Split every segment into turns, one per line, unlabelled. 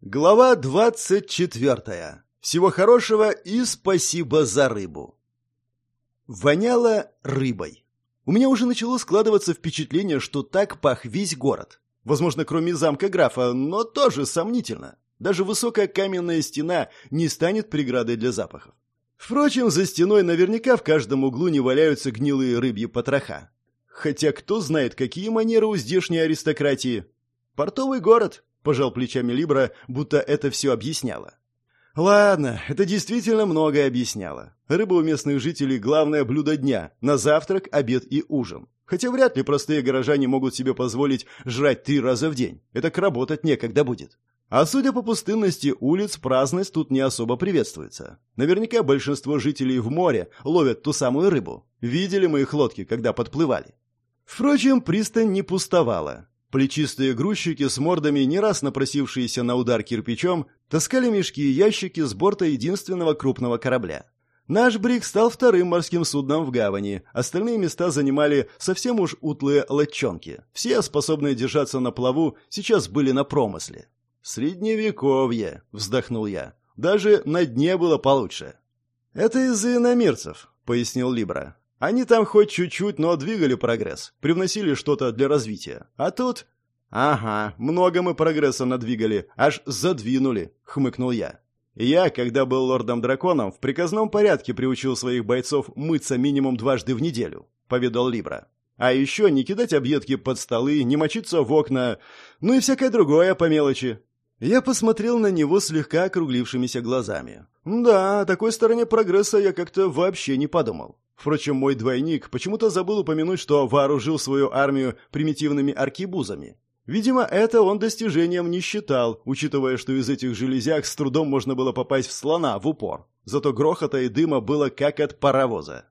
Глава двадцать четвертая. Всего хорошего и спасибо за рыбу. Воняло рыбой. У меня уже начало складываться впечатление, что так пах весь город. Возможно, кроме замка графа, но тоже сомнительно. Даже высокая каменная стена не станет преградой для запахов. Впрочем, за стеной наверняка в каждом углу не валяются гнилые рыбьи потроха. Хотя кто знает, какие манеры у здешней аристократии. Портовый город, пожал плечами Либра, будто это все объясняло. Ладно, это действительно многое объясняло. Рыба у местных жителей – главное блюдо дня, на завтрак, обед и ужин. Хотя вряд ли простые горожане могут себе позволить жрать три раза в день. Это к работать некогда будет. А судя по пустынности улиц, праздность тут не особо приветствуется. Наверняка большинство жителей в море ловят ту самую рыбу. Видели мы их лодки, когда подплывали. Впрочем, пристань не пустовала. Плечистые грузчики с мордами, не раз напросившиеся на удар кирпичом, таскали мешки и ящики с борта единственного крупного корабля. Наш брик стал вторым морским судном в гавани, остальные места занимали совсем уж утлые лодчонки. Все, способные держаться на плаву, сейчас были на промысле. «Средневековье», — вздохнул я. «Даже на дне было получше». «Это из-за иномирцев», — пояснил Либра. Они там хоть чуть-чуть, но двигали прогресс, привносили что-то для развития. А тут... «Ага, много мы прогресса надвигали, аж задвинули», — хмыкнул я. Я, когда был лордом-драконом, в приказном порядке приучил своих бойцов мыться минимум дважды в неделю, — поведал Либра. А еще не кидать объедки под столы, не мочиться в окна, ну и всякое другое по мелочи. Я посмотрел на него слегка округлившимися глазами. Да, о такой стороне прогресса я как-то вообще не подумал. Впрочем, мой двойник почему-то забыл упомянуть, что вооружил свою армию примитивными аркибузами. Видимо, это он достижением не считал, учитывая, что из этих железяк с трудом можно было попасть в слона в упор. Зато грохота и дыма было как от паровоза.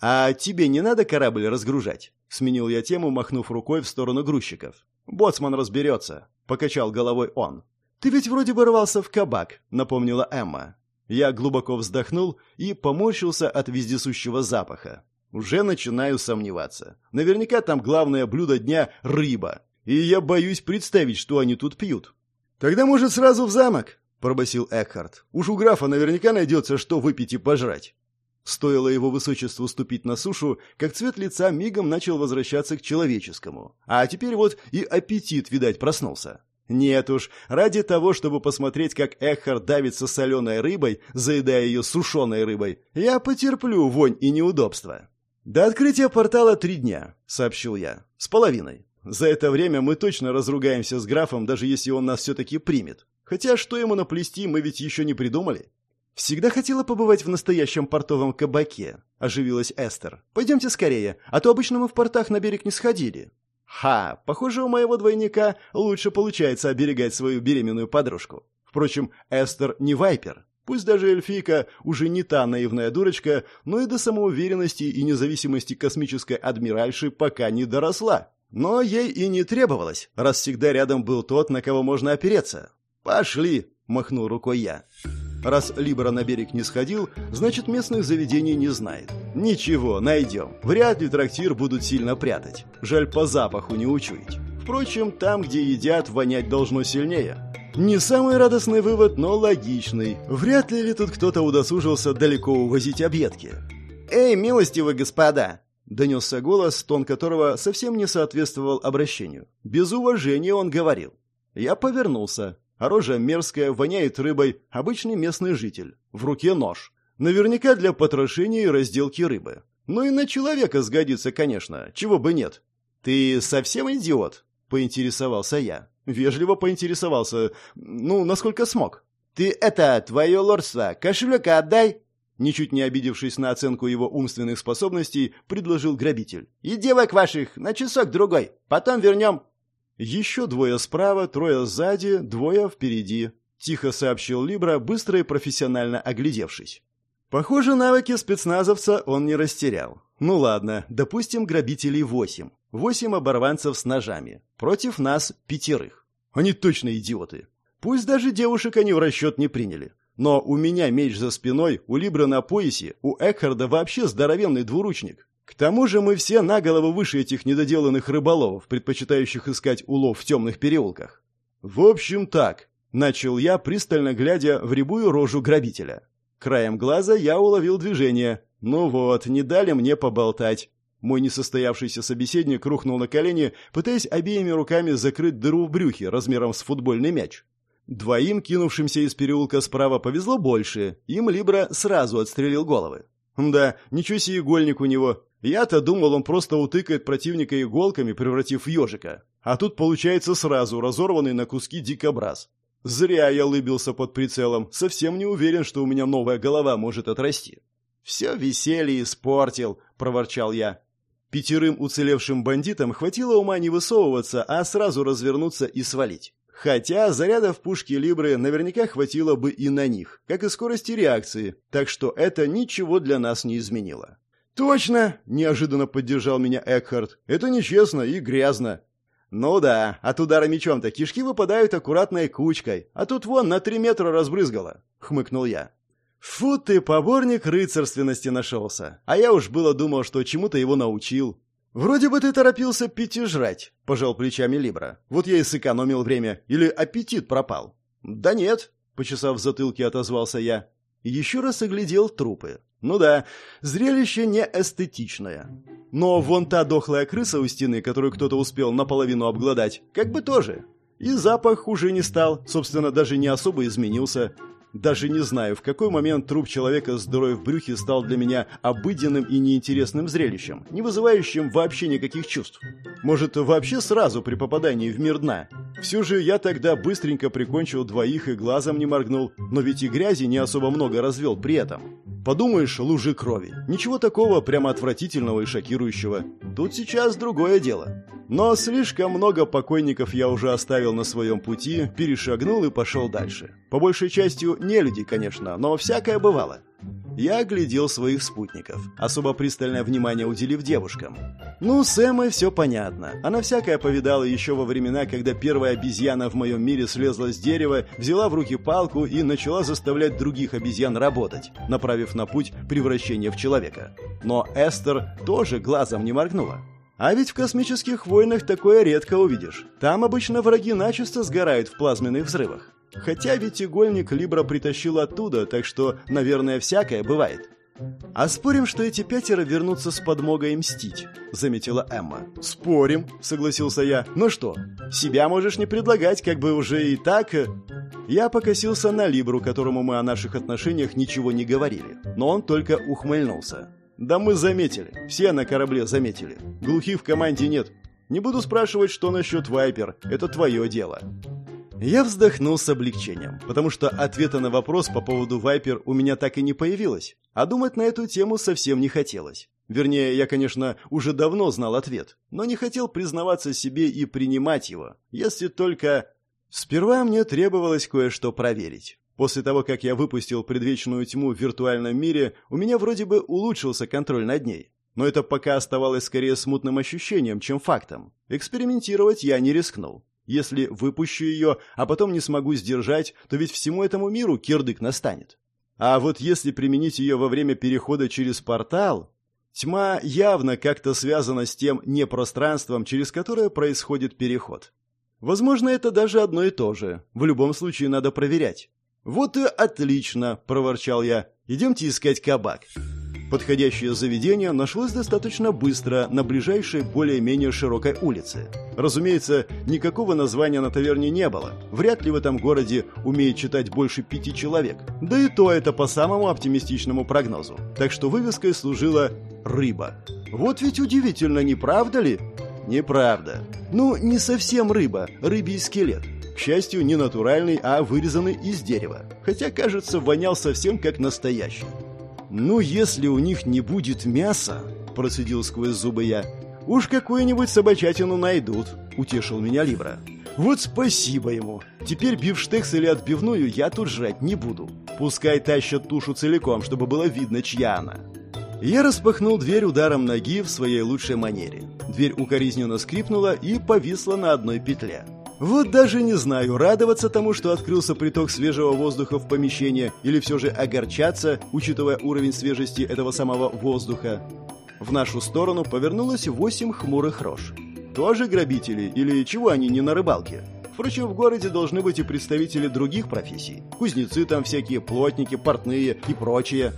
«А тебе не надо корабль разгружать?» — сменил я тему, махнув рукой в сторону грузчиков. «Боцман разберется», — покачал головой он. «Ты ведь вроде бы рвался в кабак», — напомнила Эмма. Я глубоко вздохнул и поморщился от вездесущего запаха. Уже начинаю сомневаться. Наверняка там главное блюдо дня — рыба. И я боюсь представить, что они тут пьют. «Тогда, может, сразу в замок?» — пробасил Экхард. «Уж у графа наверняка найдется, что выпить и пожрать». Стоило его высочеству ступить на сушу, как цвет лица мигом начал возвращаться к человеческому. А теперь вот и аппетит, видать, проснулся. Нет уж, ради того, чтобы посмотреть, как Эхар давится соленой рыбой, заедая ее сушеной рыбой, я потерплю вонь и неудобства. «До открытия портала три дня», — сообщил я. «С половиной. За это время мы точно разругаемся с графом, даже если он нас все-таки примет. Хотя что ему наплести, мы ведь еще не придумали». «Всегда хотела побывать в настоящем портовом кабаке», — оживилась Эстер. «Пойдемте скорее, а то обычно мы в портах на берег не сходили». Ха, похоже, у моего двойника лучше получается оберегать свою беременную подружку. Впрочем, Эстер не вайпер. Пусть даже эльфийка уже не та наивная дурочка, но и до самоуверенности и независимости космической адмиральши пока не доросла. Но ей и не требовалось, раз всегда рядом был тот, на кого можно опереться. «Пошли!» – махнул рукой я. Раз Либра на берег не сходил, значит местных заведений не знает. Ничего, найдем. Вряд ли трактир будут сильно прятать. Жаль, по запаху не учуять. Впрочем, там, где едят, вонять должно сильнее. Не самый радостный вывод, но логичный. Вряд ли ли тут кто-то удосужился далеко увозить объедки. «Эй, милостивые господа!» Донесся голос, тон которого совсем не соответствовал обращению. Без уважения он говорил. Я повернулся. Оружие мерзкое, воняет рыбой, обычный местный житель. В руке нож. Наверняка для потрошения и разделки рыбы. Ну и на человека сгодится, конечно, чего бы нет. «Ты совсем идиот?» — поинтересовался я. Вежливо поинтересовался, ну, насколько смог. «Ты это, твое лордство, кошелека отдай!» Ничуть не обидевшись на оценку его умственных способностей, предложил грабитель. «И девок ваших на часок-другой, потом вернем». Еще двое справа, трое сзади, двое впереди. Тихо сообщил Либра, быстро и профессионально оглядевшись. Похоже, навыки спецназовца он не растерял. Ну ладно, допустим, грабителей восемь. Восемь оборванцев с ножами. Против нас пятерых. Они точно идиоты. Пусть даже девушек они в расчет не приняли. Но у меня меч за спиной, у Либра на поясе, у Экхарда вообще здоровенный двуручник. К тому же мы все на голову выше этих недоделанных рыболовов, предпочитающих искать улов в темных переулках. В общем так, Начал я, пристально глядя в рябую рожу грабителя. Краем глаза я уловил движение. Ну вот, не дали мне поболтать. Мой несостоявшийся собеседник рухнул на колени, пытаясь обеими руками закрыть дыру в брюхе размером с футбольный мяч. Двоим, кинувшимся из переулка справа, повезло больше. Им Либра сразу отстрелил головы. Да, ничего себе игольник у него. Я-то думал, он просто утыкает противника иголками, превратив в ежика. А тут получается сразу разорванный на куски дикобраз. Зря я лыбился под прицелом. Совсем не уверен, что у меня новая голова может отрасти. «Все веселье испортил», — проворчал я. Пятерым уцелевшим бандитам хватило ума не высовываться, а сразу развернуться и свалить. Хотя зарядов пушки Либры наверняка хватило бы и на них, как и скорости реакции, так что это ничего для нас не изменило. «Точно!» – неожиданно поддержал меня Экхард. «Это нечестно и грязно». «Ну да, от удара мечом-то кишки выпадают аккуратной кучкой, а тут вон на три метра разбрызгало», — хмыкнул я. «Фу ты, поборник рыцарственности нашелся. А я уж было думал, что чему-то его научил. «Вроде бы ты торопился пить жрать», — пожал плечами Либра. «Вот я и сэкономил время. Или аппетит пропал?» «Да нет», — почесав затылки, отозвался я. Еще раз оглядел трупы. «Ну да, зрелище не эстетичное. Но вон та дохлая крыса у стены, которую кто-то успел наполовину обглодать, как бы тоже. И запах хуже не стал, собственно, даже не особо изменился. Даже не знаю, в какой момент труп человека с дырой в брюхе стал для меня обыденным и неинтересным зрелищем, не вызывающим вообще никаких чувств. Может, вообще сразу при попадании в мир дна. Все же я тогда быстренько прикончил двоих и глазом не моргнул, но ведь и грязи не особо много развел при этом. Подумаешь, лужи крови. Ничего такого прямо отвратительного и шокирующего. Тут сейчас другое дело. Но слишком много покойников я уже оставил на своем пути, перешагнул и пошел дальше. По большей части не люди, конечно, но всякое бывало. Я оглядел своих спутников, особо пристальное внимание уделив девушкам. Ну, с Эммой все понятно. Она всякое повидала еще во времена, когда первая обезьяна в моем мире слезла с дерева, взяла в руки палку и начала заставлять других обезьян работать, направив на путь превращения в человека. Но Эстер тоже глазом не моргнула. А ведь в космических войнах такое редко увидишь. Там обычно враги начисто сгорают в плазменных взрывах. Хотя ведь игольник Либра притащил оттуда, так что, наверное, всякое бывает. «А спорим, что эти пятеро вернутся с подмогой мстить», — заметила Эмма. «Спорим», — согласился я. «Ну что, себя можешь не предлагать, как бы уже и так...» Я покосился на Либру, которому мы о наших отношениях ничего не говорили, но он только ухмыльнулся. Да мы заметили. Все на корабле заметили. Глухих в команде нет. Не буду спрашивать, что насчет Вайпер. Это твое дело. Я вздохнул с облегчением, потому что ответа на вопрос по поводу Вайпер у меня так и не появилось, а думать на эту тему совсем не хотелось. Вернее, я, конечно, уже давно знал ответ, но не хотел признаваться себе и принимать его, если только... Сперва мне требовалось кое-что проверить. После того, как я выпустил предвечную тьму в виртуальном мире, у меня вроде бы улучшился контроль над ней. Но это пока оставалось скорее смутным ощущением, чем фактом. Экспериментировать я не рискнул. Если выпущу ее, а потом не смогу сдержать, то ведь всему этому миру кирдык настанет. А вот если применить ее во время перехода через портал, тьма явно как-то связана с тем непространством, через которое происходит переход. Возможно, это даже одно и то же. В любом случае надо проверять. «Вот и отлично!» – проворчал я. «Идемте искать кабак». Подходящее заведение нашлось достаточно быстро на ближайшей более-менее широкой улице. Разумеется, никакого названия на таверне не было. Вряд ли в этом городе умеет читать больше пяти человек. Да и то это по самому оптимистичному прогнозу. Так что вывеской служила «рыба». Вот ведь удивительно, не правда ли? Неправда. Ну, не совсем рыба, рыбий скелет. К счастью, не натуральный, а вырезанный из дерева. Хотя, кажется, вонял совсем как настоящий. «Ну, если у них не будет мяса», – процедил сквозь зубы я, – «уж какую-нибудь собачатину найдут», – утешил меня Либра. «Вот спасибо ему. Теперь бифштекс или отбивную я тут жрать не буду. Пускай тащат тушу целиком, чтобы было видно, чья она». Я распахнул дверь ударом ноги в своей лучшей манере. Дверь укоризненно скрипнула и повисла на одной петле. Вот даже не знаю, радоваться тому, что открылся приток свежего воздуха в помещение, или все же огорчаться, учитывая уровень свежести этого самого воздуха. В нашу сторону повернулось восемь хмурых рож. Тоже грабители, или чего они не на рыбалке? Впрочем, в городе должны быть и представители других профессий. Кузнецы там всякие, плотники, портные и прочее.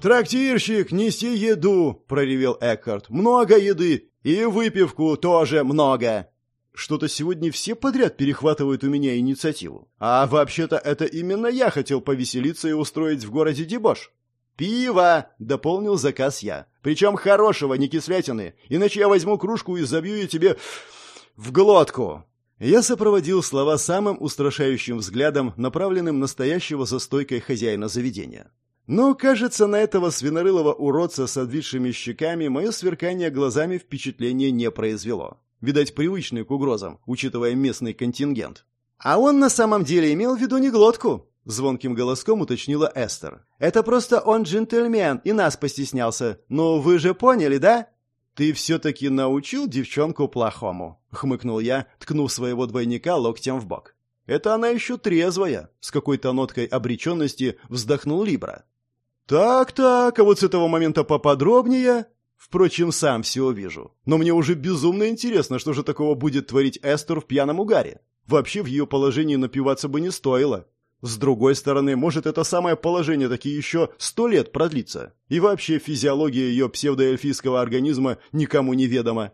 «Трактирщик, неси еду!» – проревел Экхард. «Много еды! И выпивку тоже много!» Что-то сегодня все подряд перехватывают у меня инициативу. А вообще-то это именно я хотел повеселиться и устроить в городе дебош. «Пиво!» — дополнил заказ я. «Причем хорошего, не кислятины, иначе я возьму кружку и забью ее тебе в глотку!» Я сопроводил слова самым устрашающим взглядом, направленным на стоящего за стойкой хозяина заведения. Но, кажется, на этого свинорылого уродца с отвисшими щеками мое сверкание глазами впечатления не произвело. Видать, привычный к угрозам, учитывая местный контингент. А он на самом деле имел в виду не глотку, — звонким голоском уточнила Эстер. «Это просто он джентльмен и нас постеснялся. Ну, вы же поняли, да?» «Ты все-таки научил девчонку плохому», — хмыкнул я, ткнув своего двойника локтем в бок. «Это она еще трезвая», — с какой-то ноткой обреченности вздохнул Либра. «Так-так, а вот с этого момента поподробнее...» Впрочем, сам все увижу. Но мне уже безумно интересно, что же такого будет творить Эстер в пьяном угаре. Вообще в ее положении напиваться бы не стоило. С другой стороны, может это самое положение таки еще сто лет продлится. И вообще физиология ее псевдоэльфийского организма никому не ведома.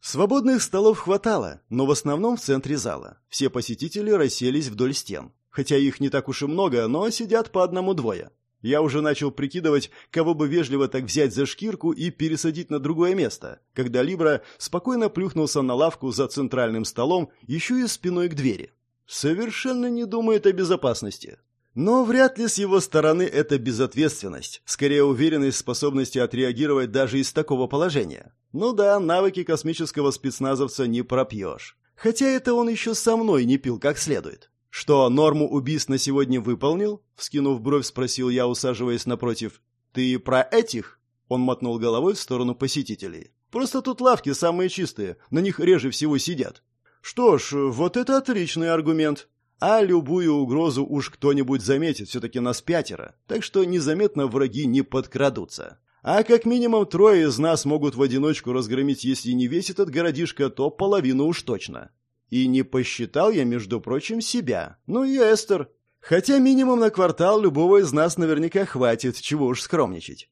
Свободных столов хватало, но в основном в центре зала. Все посетители расселись вдоль стен. Хотя их не так уж и много, но сидят по одному-двое. Я уже начал прикидывать, кого бы вежливо так взять за шкирку и пересадить на другое место, когда Либра спокойно плюхнулся на лавку за центральным столом, еще и спиной к двери. Совершенно не думает о безопасности. Но вряд ли с его стороны это безответственность, скорее уверенность в способности отреагировать даже из такого положения. Ну да, навыки космического спецназовца не пропьешь. Хотя это он еще со мной не пил как следует. Что, норму убийств на сегодня выполнил? Вскинув бровь, спросил я, усаживаясь напротив. Ты про этих? Он мотнул головой в сторону посетителей. Просто тут лавки самые чистые, на них реже всего сидят. Что ж, вот это отличный аргумент. А любую угрозу уж кто-нибудь заметит, все-таки нас пятеро, так что незаметно враги не подкрадутся. А как минимум трое из нас могут в одиночку разгромить, если не весь этот городишко, то половину уж точно. И не посчитал я, между прочим, себя. Ну и Эстер. Хотя минимум на квартал любого из нас наверняка хватит, чего уж скромничать.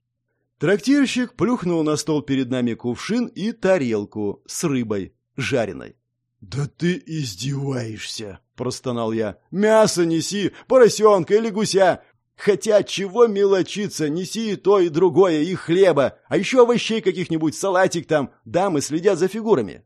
Трактирщик плюхнул на стол перед нами кувшин и тарелку с рыбой жареной. «Да ты издеваешься!» — простонал я. «Мясо неси, поросенка или гуся! Хотя чего мелочиться, неси и то, и другое, и хлеба, а еще овощей каких-нибудь, салатик там, дамы следят за фигурами».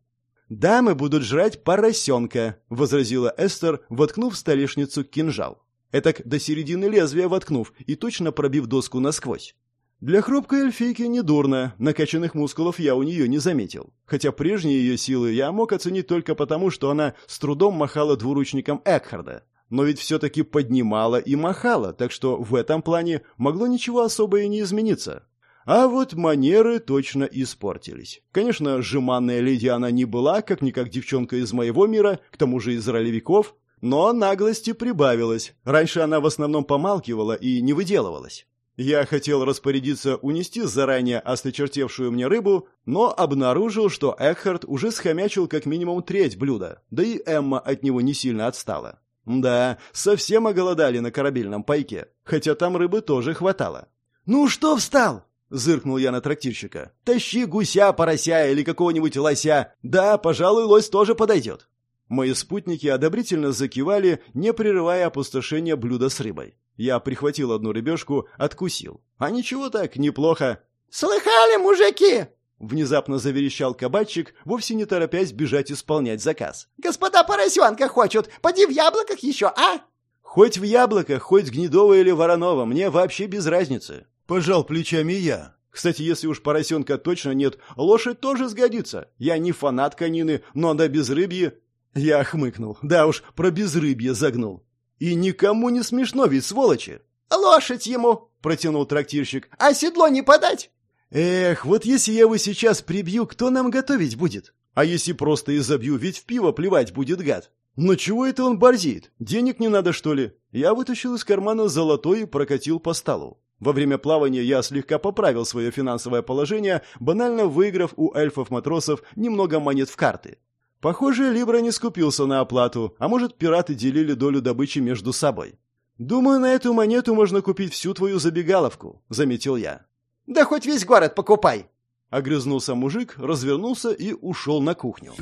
«Дамы будут жрать поросенка», — возразила Эстер, воткнув в столешницу кинжал. Этак до середины лезвия воткнув и точно пробив доску насквозь. Для хрупкой эльфийки недурно, накачанных мускулов я у нее не заметил. Хотя прежние ее силы я мог оценить только потому, что она с трудом махала двуручником Экхарда. Но ведь все-таки поднимала и махала, так что в этом плане могло ничего особо и не измениться. А вот манеры точно испортились. Конечно, жеманная леди она не была, как-никак девчонка из моего мира, к тому же из ролевиков, но наглости прибавилось. Раньше она в основном помалкивала и не выделывалась. Я хотел распорядиться унести заранее осточертевшую мне рыбу, но обнаружил, что Экхард уже схомячил как минимум треть блюда, да и Эмма от него не сильно отстала. Да, совсем оголодали на корабельном пайке, хотя там рыбы тоже хватало. «Ну что встал?» — зыркнул я на трактирщика. «Тащи гуся, порося или какого-нибудь лося. Да, пожалуй, лось тоже подойдет». Мои спутники одобрительно закивали, не прерывая опустошения блюда с рыбой. Я прихватил одну рыбешку, откусил. А ничего так, неплохо.
«Слыхали, мужики?»
Внезапно заверещал кабачик, вовсе не торопясь бежать исполнять заказ.
«Господа поросенка хочут! Поди в яблоках еще, а?»
«Хоть в яблоках, хоть гнедово или вороново, мне вообще без разницы». Пожал плечами я. Кстати, если уж поросенка точно нет, лошадь тоже сгодится. Я не фанат конины, но на безрыбье... Я хмыкнул. Да уж, про безрыбье загнул. И никому не смешно ведь, сволочи.
«Лошадь ему!» — протянул трактирщик. «А седло не подать?»
«Эх, вот если я его сейчас прибью, кто нам готовить будет? А если просто изобью, ведь в пиво плевать будет гад. Но чего это он борзит? Денег не надо, что ли?» Я вытащил из кармана золотой и прокатил по столу. Во время плавания я слегка поправил свое финансовое положение, банально выиграв у эльфов-матросов немного монет в карты. Похоже, Либра не скупился на оплату, а может, пираты делили долю добычи между собой. «Думаю, на эту монету можно купить всю твою забегаловку», — заметил я.
«Да хоть весь город покупай!»
Огрызнулся мужик, развернулся и ушел на кухню.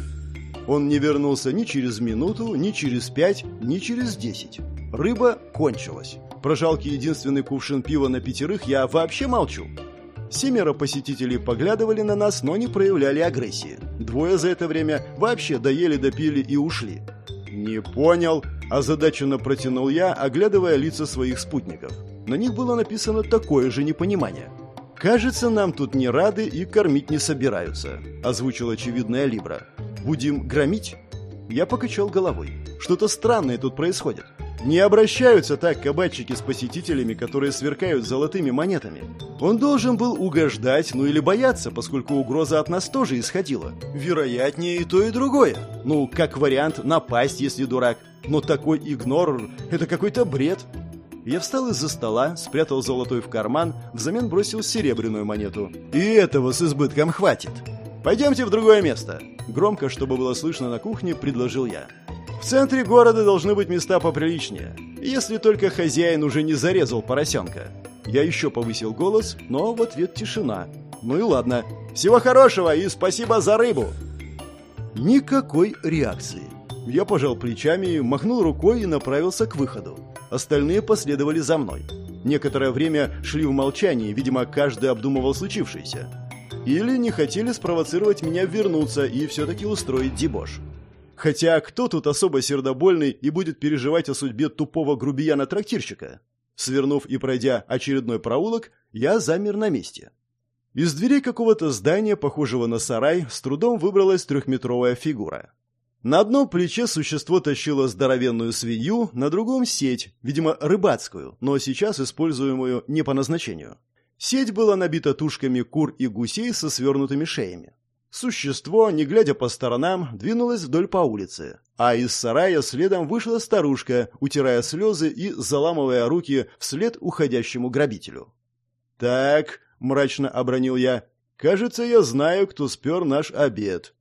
Он не вернулся ни через минуту, ни через пять, ни через десять. Рыба кончилась. Про жалкий единственный кувшин пива на пятерых я вообще молчу. Семеро посетителей поглядывали на нас, но не проявляли агрессии. Двое за это время вообще доели, допили и ушли. «Не понял», – озадаченно протянул я, оглядывая лица своих спутников. На них было написано такое же непонимание. «Кажется, нам тут не рады и кормить не собираются», – озвучил очевидная Либра. «Будем громить?» Я покачал головой. «Что-то странное тут происходит. Не обращаются так кабачики с посетителями, которые сверкают золотыми монетами. Он должен был угождать, ну или бояться, поскольку угроза от нас тоже исходила. Вероятнее и то, и другое. Ну, как вариант, напасть, если дурак. Но такой игнор – это какой-то бред. Я встал из-за стола, спрятал золотой в карман, взамен бросил серебряную монету. И этого с избытком хватит. «Пойдемте в другое место!» Громко, чтобы было слышно на кухне, предложил я. В центре города должны быть места поприличнее, если только хозяин уже не зарезал поросенка. Я еще повысил голос, но в ответ тишина. Ну и ладно. Всего хорошего и спасибо за рыбу. Никакой реакции. Я пожал плечами, махнул рукой и направился к выходу. Остальные последовали за мной. Некоторое время шли в молчании, видимо, каждый обдумывал случившееся. Или не хотели спровоцировать меня вернуться и все-таки устроить дебош. Хотя кто тут особо сердобольный и будет переживать о судьбе тупого грубияна-трактирщика? Свернув и пройдя очередной проулок, я замер на месте. Из дверей какого-то здания, похожего на сарай, с трудом выбралась трехметровая фигура. На одном плече существо тащило здоровенную свинью, на другом — сеть, видимо, рыбацкую, но сейчас используемую не по назначению. Сеть была набита тушками кур и гусей со свернутыми шеями. Существо, не глядя по сторонам, двинулось вдоль по улице, а из сарая следом вышла старушка, утирая слезы и заламывая руки вслед уходящему грабителю. «Так», — мрачно обронил я, — «кажется, я знаю, кто спер наш обед».